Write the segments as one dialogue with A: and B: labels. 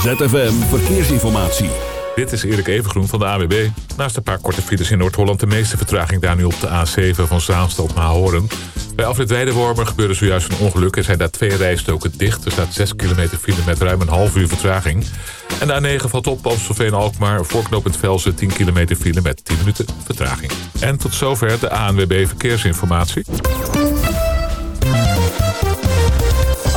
A: ZFM Verkeersinformatie.
B: Dit is Erik Evengroen van de AWB. Naast een paar korte files in Noord-Holland... de meeste vertraging daar nu op de A7 van Zaanstad naar Horen. Bij afrit Weidewormer gebeurde zojuist een ongeluk. Er zijn daar twee rijstoken dicht. Er staat 6 kilometer file met ruim een half uur vertraging. En de A9 valt op Amstelveen-Alkmaar... voorknopend Velsen 10 kilometer file met 10 minuten vertraging. En tot zover de ANWB Verkeersinformatie.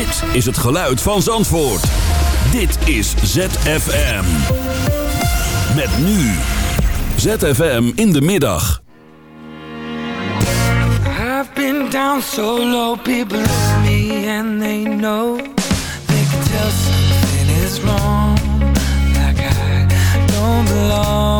A: Dit is het geluid van Zandvoort. Dit is ZFM. Met nu. ZFM in de middag.
C: I've been down so low, people at me and they know They can tell something is wrong Like I don't belong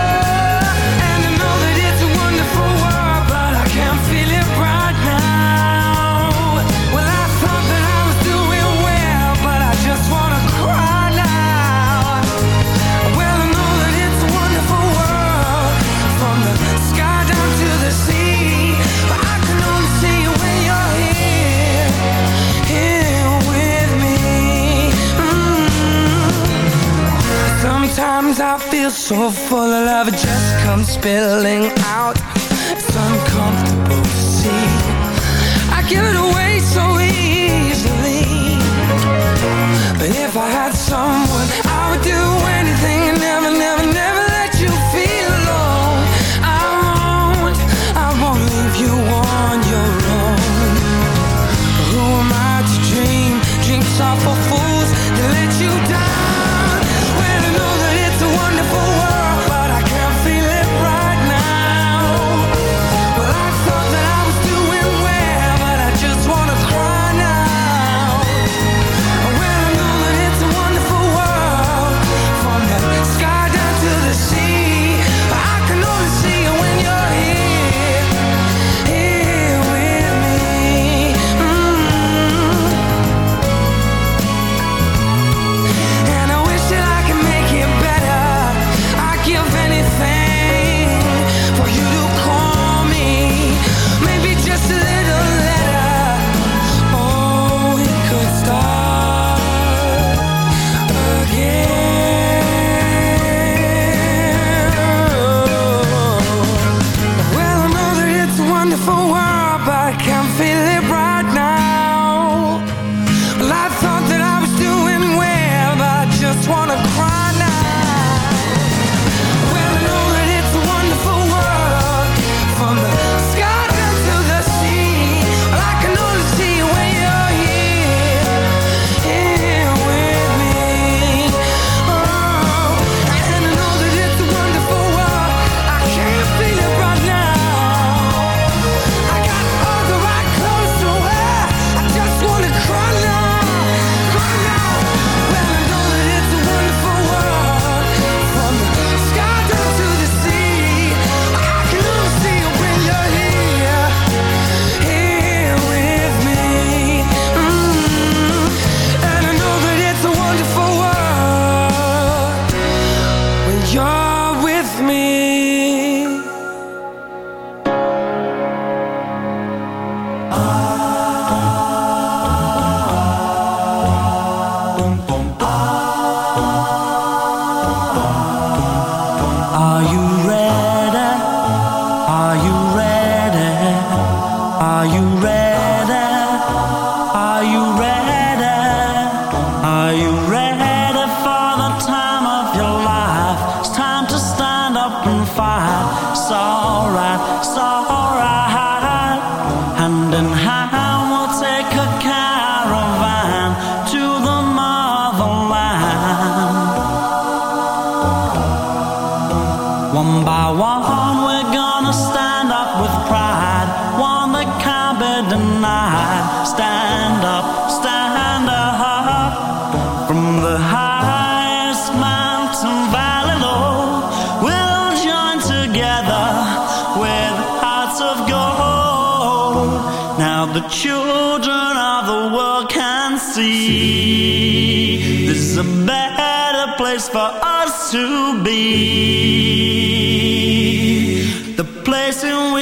C: feel so full of love It just comes spilling out. It's uncomfortable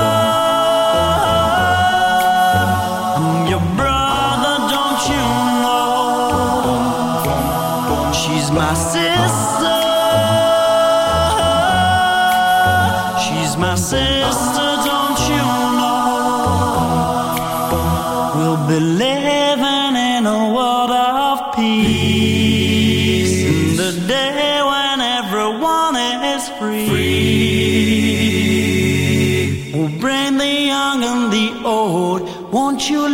D: I'm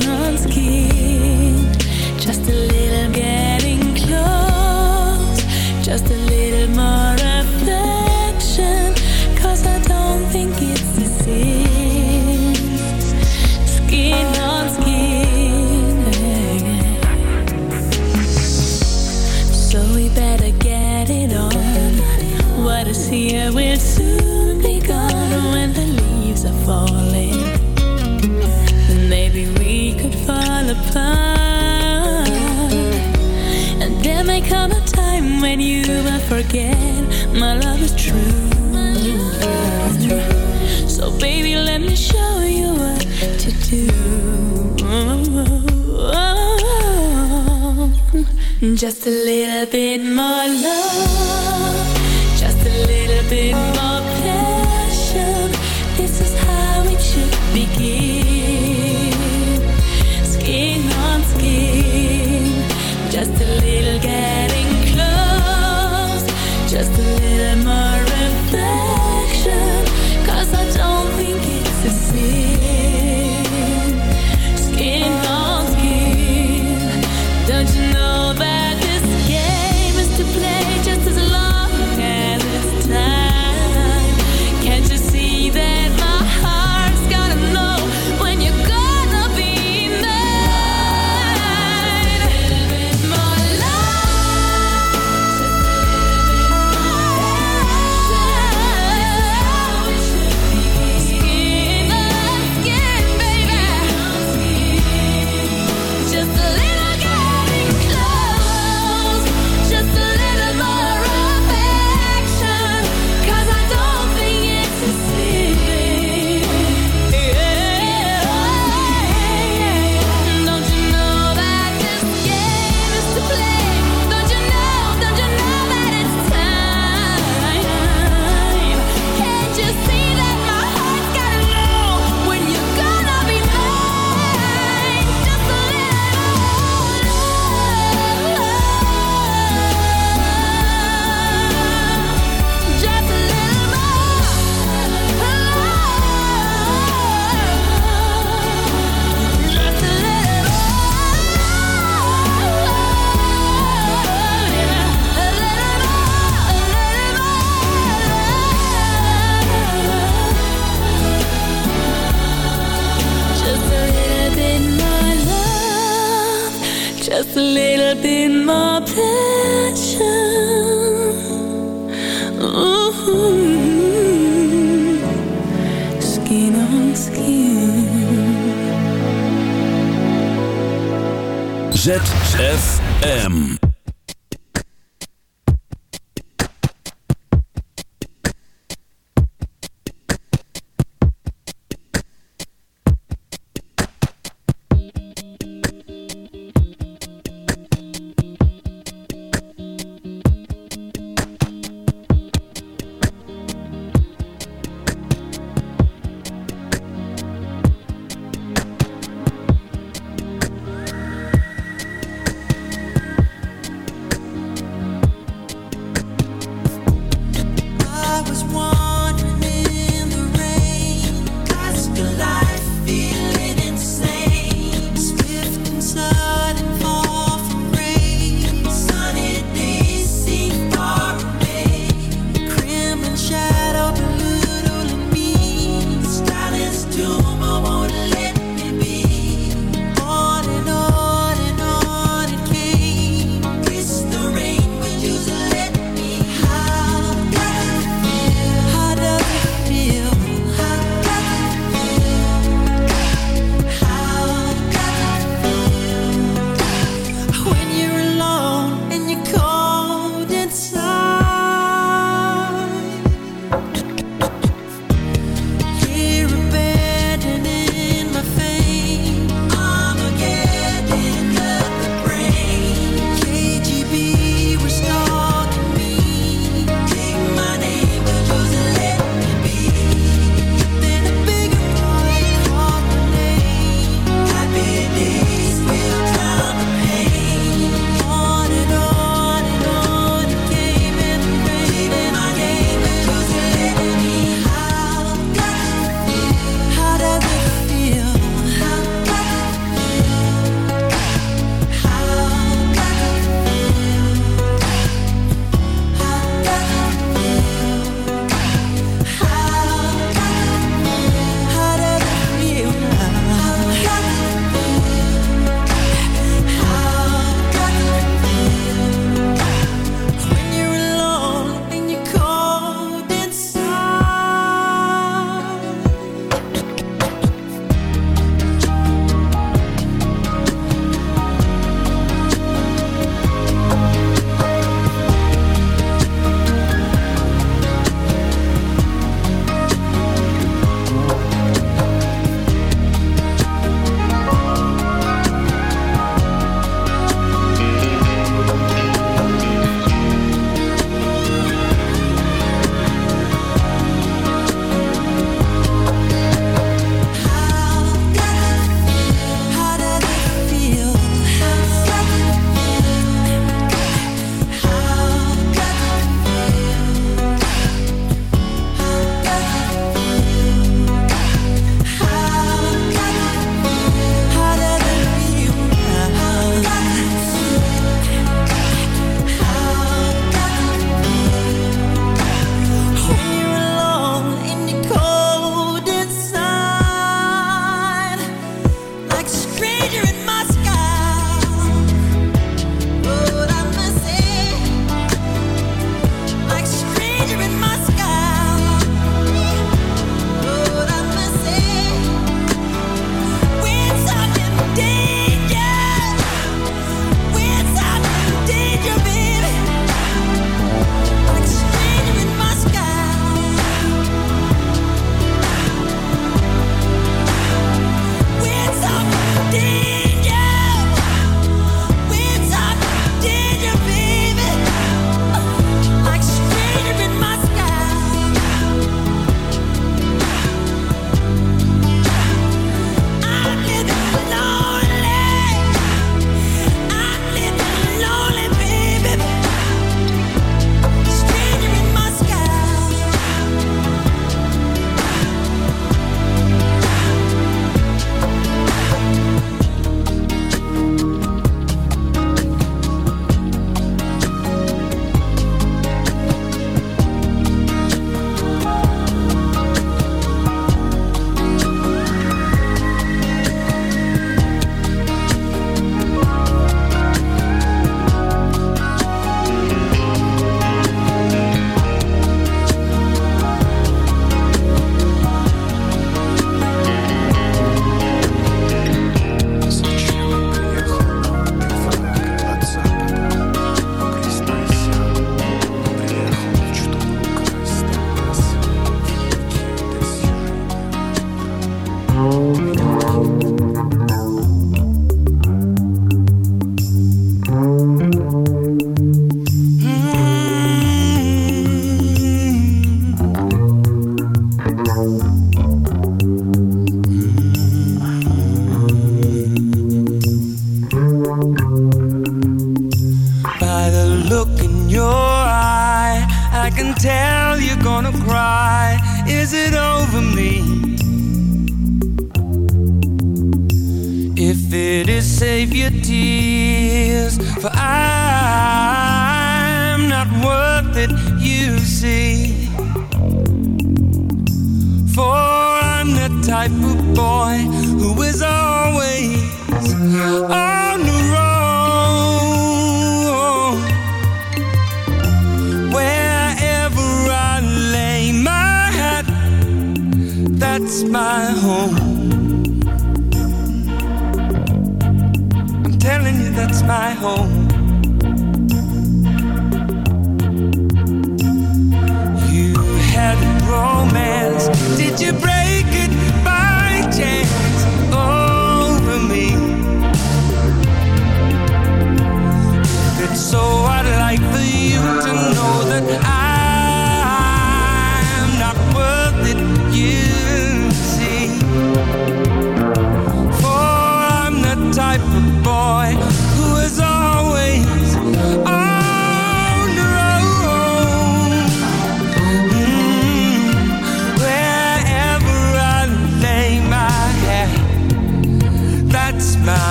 E: Skin may come a time when you will forget my love is true. So baby, let me show you what to do. Just a little bit more love, just a little bit more passion. This is how it should begin. Skin on skin, just a little getting close. Just a little more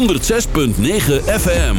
A: 106.9 FM.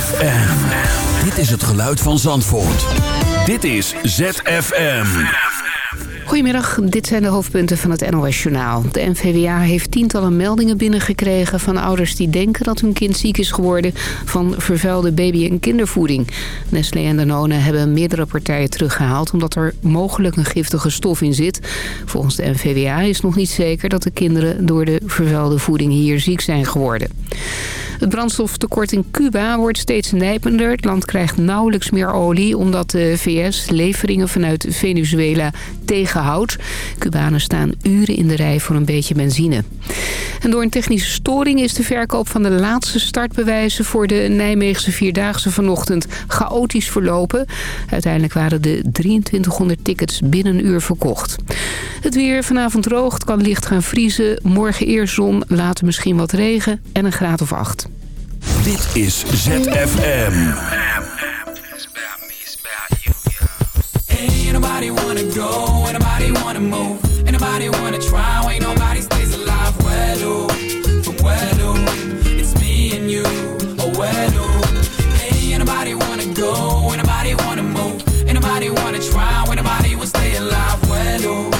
A: ZFM. Dit is het geluid van Zandvoort. Dit is ZFM.
F: Goedemiddag, dit zijn de hoofdpunten van het NOS-journaal. De NVWA heeft tientallen meldingen binnengekregen van ouders die denken dat hun kind ziek is geworden van vervuilde baby- en kindervoeding. Nestlé en Danone hebben meerdere partijen teruggehaald omdat er mogelijk een giftige stof in zit. Volgens de NVWA is nog niet zeker dat de kinderen door de vervuilde voeding hier ziek zijn geworden. Het brandstoftekort in Cuba wordt steeds nijpender. Het land krijgt nauwelijks meer olie omdat de VS leveringen vanuit Venezuela tegenhoudt. Cubanen staan uren in de rij voor een beetje benzine. En door een technische storing is de verkoop van de laatste startbewijzen voor de Nijmeegse Vierdaagse vanochtend chaotisch verlopen. Uiteindelijk waren de 2300 tickets binnen een uur verkocht. Het weer vanavond droog, het kan licht gaan vriezen. Morgen eerst zon, later misschien wat regen en een graad of acht.
A: Dit is ZFM.
G: Nobody wanna go, ain't nobody wanna move, ain't nobody wanna try, ain't nobody stays alive. Well, from it's me and you. Oh, nobody wanna go, ain't nobody wanna move, ain't nobody wanna try, ain't nobody will stay alive. Well,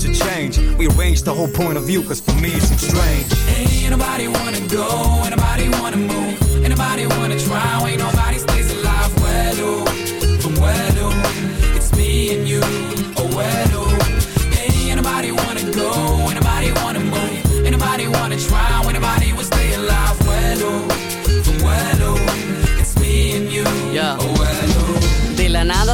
H: to change. We arrange the whole point of view, cause for me it seems strange.
G: Ain't nobody wanna go, ain't nobody wanna move, ain't nobody wanna try, ain't nobody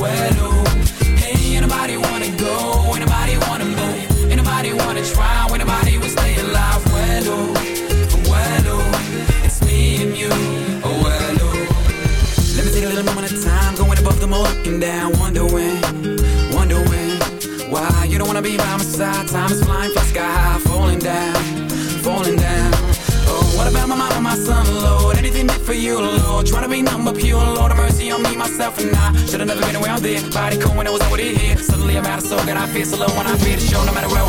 G: Hey, ain't nobody wanna go, ain't nobody wanna move, ain't nobody wanna try, stay alive. It's me and you. Oh. Let me take a little moment of time, going above looking down, wondering, wondering why you don't wanna be by my side. Time is flying, fly sky high, falling down, my son, Lord? Anything for you, Lord? Trying to be nothing but pure, Lord. Have mercy on me, myself, and I. Should've never been around there. Body cool when I was over here. Suddenly I'm out of soul, and I feel so low when I feel the show, no matter where I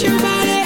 C: your body.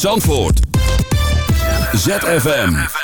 A: Zandvoort. ZFM.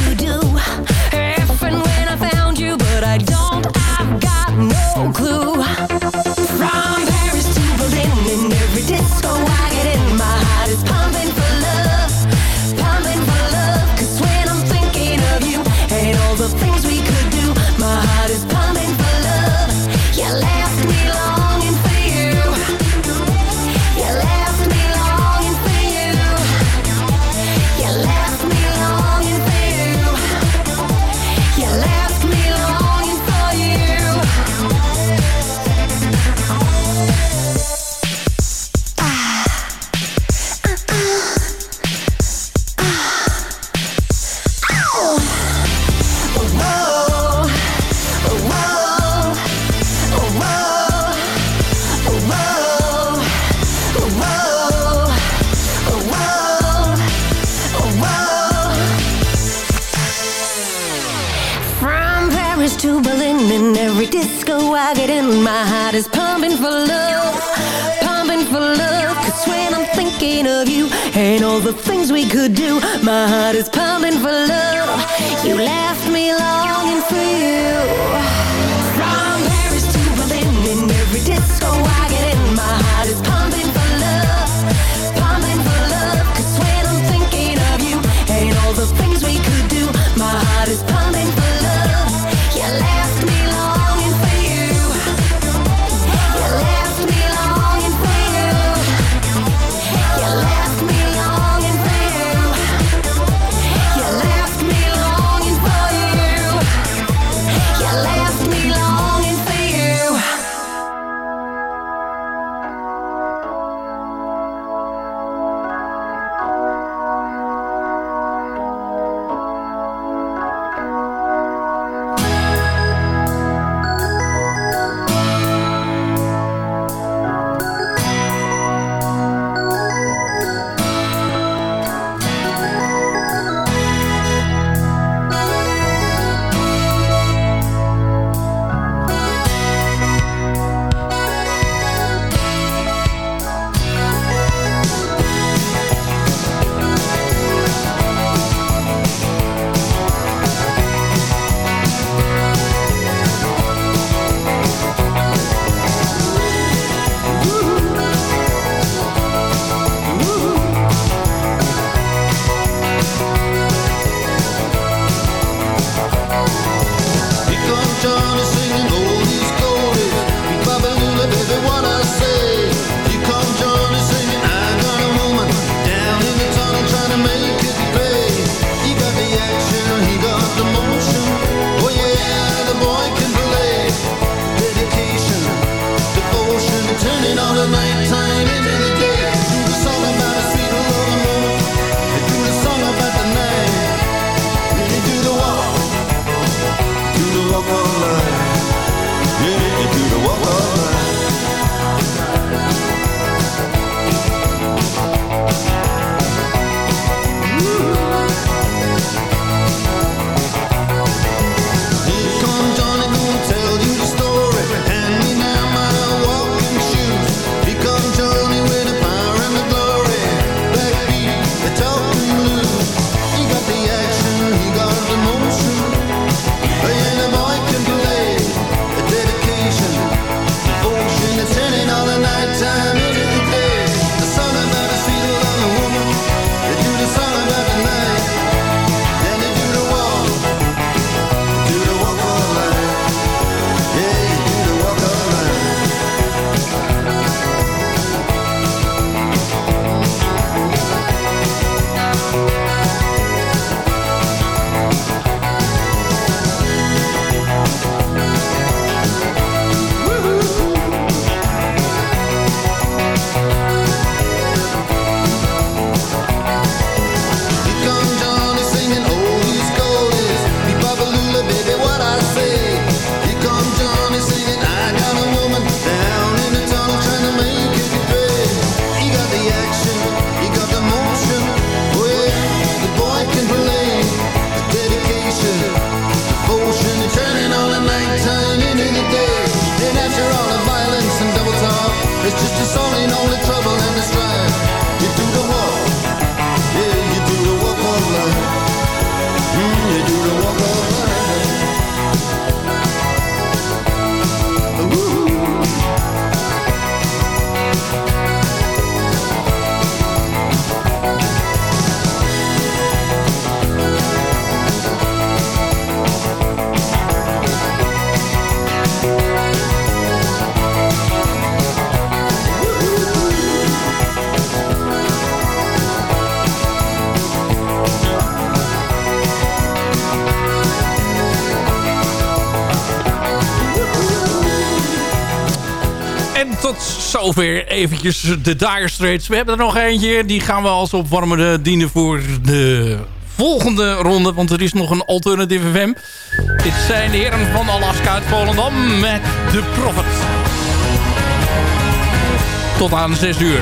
I: zover eventjes de Dire Straits. We hebben er nog eentje. Die gaan we als opwarmende dienen voor de volgende ronde. Want er is nog een Alternative FM. Dit zijn de heren van Alaska uit Volendam met The Prophet. Tot aan 6 uur.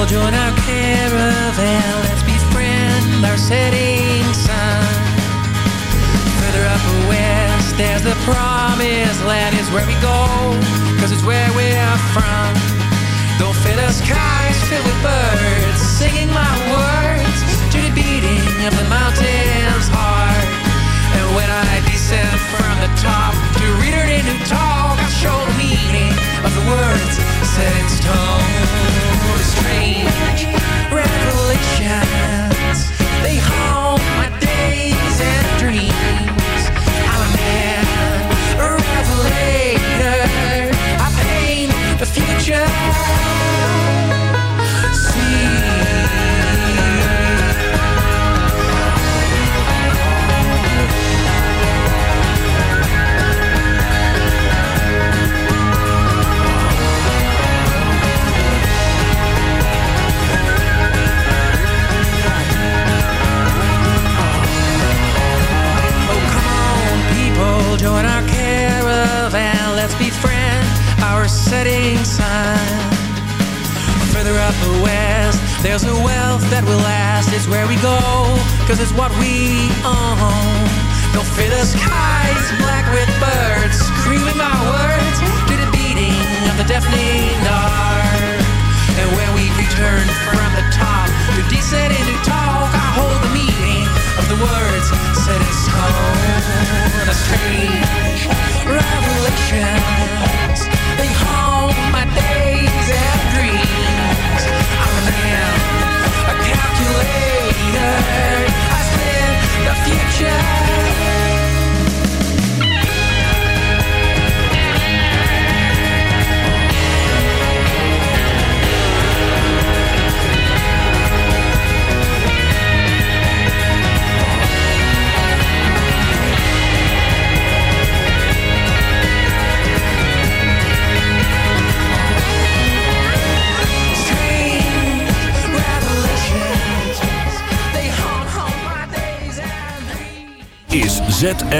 J: People, join our caravan. Let's befriend our setting sun. Further up west, there's the promised land. Is where we go, cause it's where we're from. Don't fill the skies filled with birds, singing my words to the beating of the mountain's heart. And when I descend from the top to read her into talk, meaning of the words set in stone. Strange revelations, they haunt my days and dreams. I'm a man, a revelator. I paint the future.